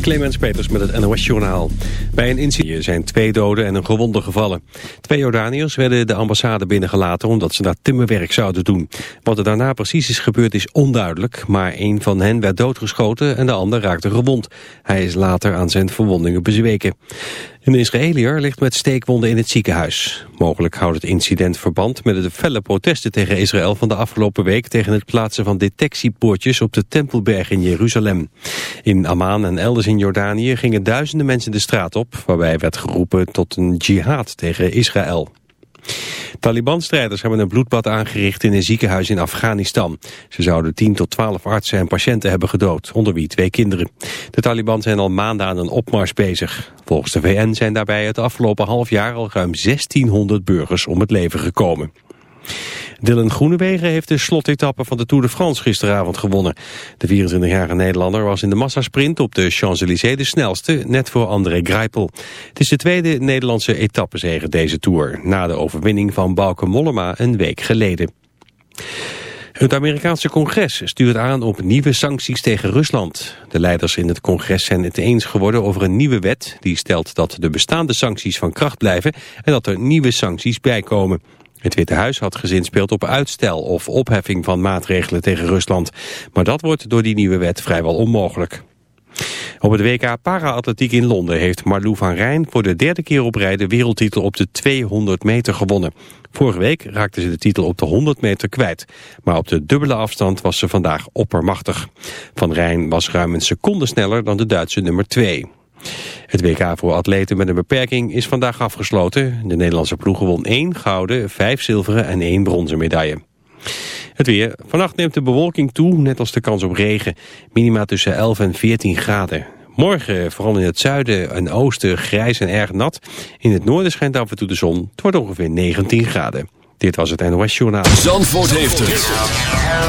Clemens Peters met het NOS Journaal. Bij een incident zijn twee doden en een gewonde gevallen. Twee Jordaniërs werden de ambassade binnengelaten omdat ze daar timmerwerk zouden doen. Wat er daarna precies is gebeurd is onduidelijk, maar een van hen werd doodgeschoten en de ander raakte gewond. Hij is later aan zijn verwondingen bezweken. Een Israëliër ligt met steekwonden in het ziekenhuis. Mogelijk houdt het incident verband met de felle protesten tegen Israël van de afgelopen week tegen het plaatsen van detectiepoortjes op de Tempelberg in Jeruzalem. In Amman en elders in Jordanië gingen duizenden mensen de straat op, waarbij werd geroepen tot een jihad tegen Israël. Taliban-strijders hebben een bloedbad aangericht in een ziekenhuis in Afghanistan. Ze zouden 10 tot 12 artsen en patiënten hebben gedood, onder wie twee kinderen. De Taliban zijn al maanden aan een opmars bezig. Volgens de VN zijn daarbij het afgelopen half jaar al ruim 1600 burgers om het leven gekomen. Dylan Groenewegen heeft de slotetappe van de Tour de France gisteravond gewonnen. De 24-jarige Nederlander was in de massasprint op de Champs-Élysées de snelste, net voor André Greipel. Het is de tweede Nederlandse etappezege deze Tour, na de overwinning van Bauke Mollema een week geleden. Het Amerikaanse congres stuurt aan op nieuwe sancties tegen Rusland. De leiders in het congres zijn het eens geworden over een nieuwe wet... die stelt dat de bestaande sancties van kracht blijven... en dat er nieuwe sancties bijkomen. Het Witte Huis had gezinspeeld op uitstel of opheffing van maatregelen tegen Rusland. Maar dat wordt door die nieuwe wet vrijwel onmogelijk. Op het WK Para-atletiek in Londen heeft Marlou van Rijn voor de derde keer op rij de wereldtitel op de 200 meter gewonnen. Vorige week raakte ze de titel op de 100 meter kwijt. Maar op de dubbele afstand was ze vandaag oppermachtig. Van Rijn was ruim een seconde sneller dan de Duitse nummer 2. Het WK voor atleten met een beperking is vandaag afgesloten. De Nederlandse ploeg won één gouden, vijf zilveren en één bronzen medaille. Het weer. Vannacht neemt de bewolking toe, net als de kans op regen. Minima tussen 11 en 14 graden. Morgen vooral in het zuiden en oosten grijs en erg nat. In het noorden schijnt af en toe de zon. Het wordt ongeveer 19 graden. Dit was het NOS Journaal. Zandvoort heeft het.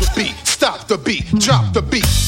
Is the beat, our the beat, we both losing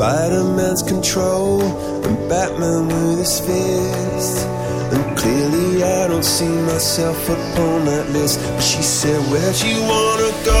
Spider Man's control, and Batman with his fist. And clearly, I don't see myself upon that list. But she said, Where'd you wanna go?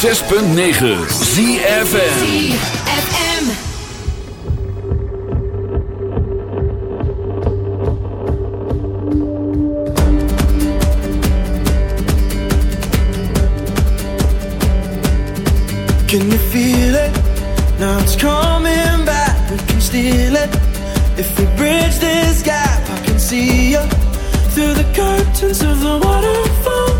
106.9 ZFM. ZFM. Can you feel it? Now it's coming back. We can steal it. If we bridge this gap, I can see you through the curtains of the waterfall.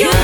you.